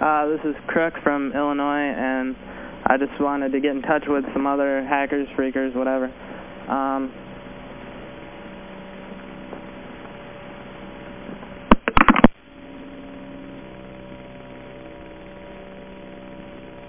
Uh, this is Crook from Illinois, and I just wanted to get in touch with some other hackers, phreakers, whatever. Um,